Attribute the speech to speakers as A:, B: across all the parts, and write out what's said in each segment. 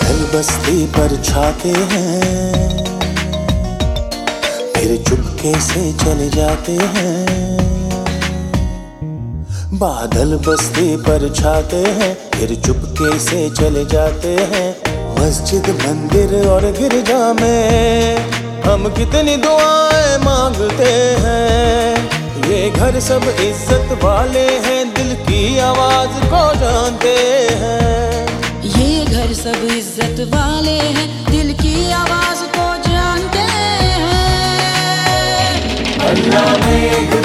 A: बादल बस्ती पर छाते हैं। फिर चुपके से चले जाते हैं। बादल बस्ती पर छाते हैं, फिर चुपके से चले जाते हैं। मस्जिद, मंदिर और गिरजा में हम कितनी दुआएँ मांगते हैं। ये घर सब इज़्ज़त वाले हैं, दिल की आवाज़ को जानते हैं।
B: सब इज़्ज़त वाले हैं दिल की आवाज़ को जानते हैं।
A: अल्लाह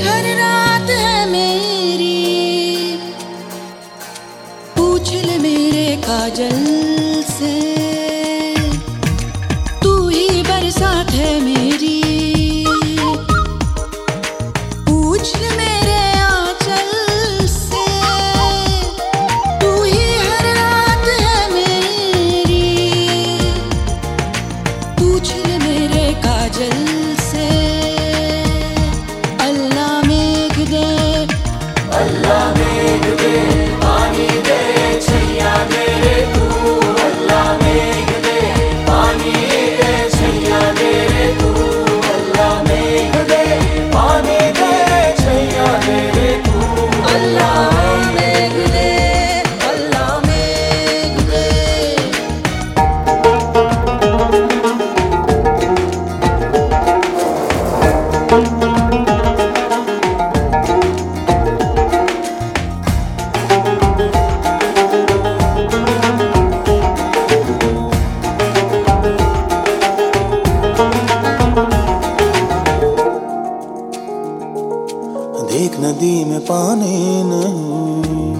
B: हर रात है मेरी। उछल मेरे काजल से। तू ही बरसात है मेरी। अल्लाह
A: देख नदी में पानी नहीं।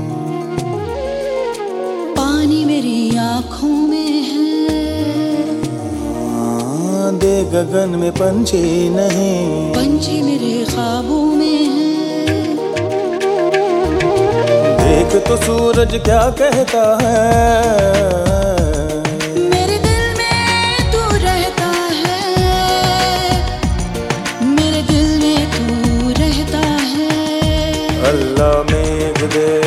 B: पानी मेरी आँखों में है।
A: हाँ, दे गगन में पंछी नहीं।
B: पंछी मेरे ख्वाबों में है।
A: देख तो सूरज क्या कहता है।
B: did.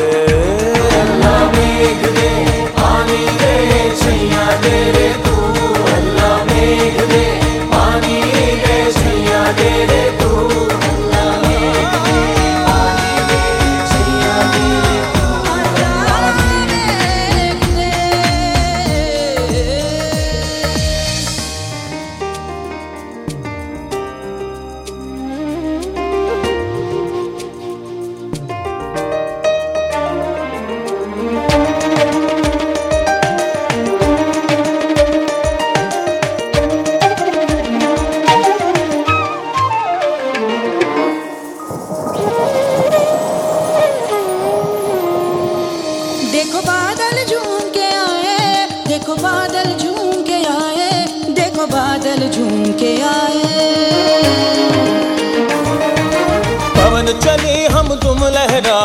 B: के आए।
A: पवन चले हम तुम लहराए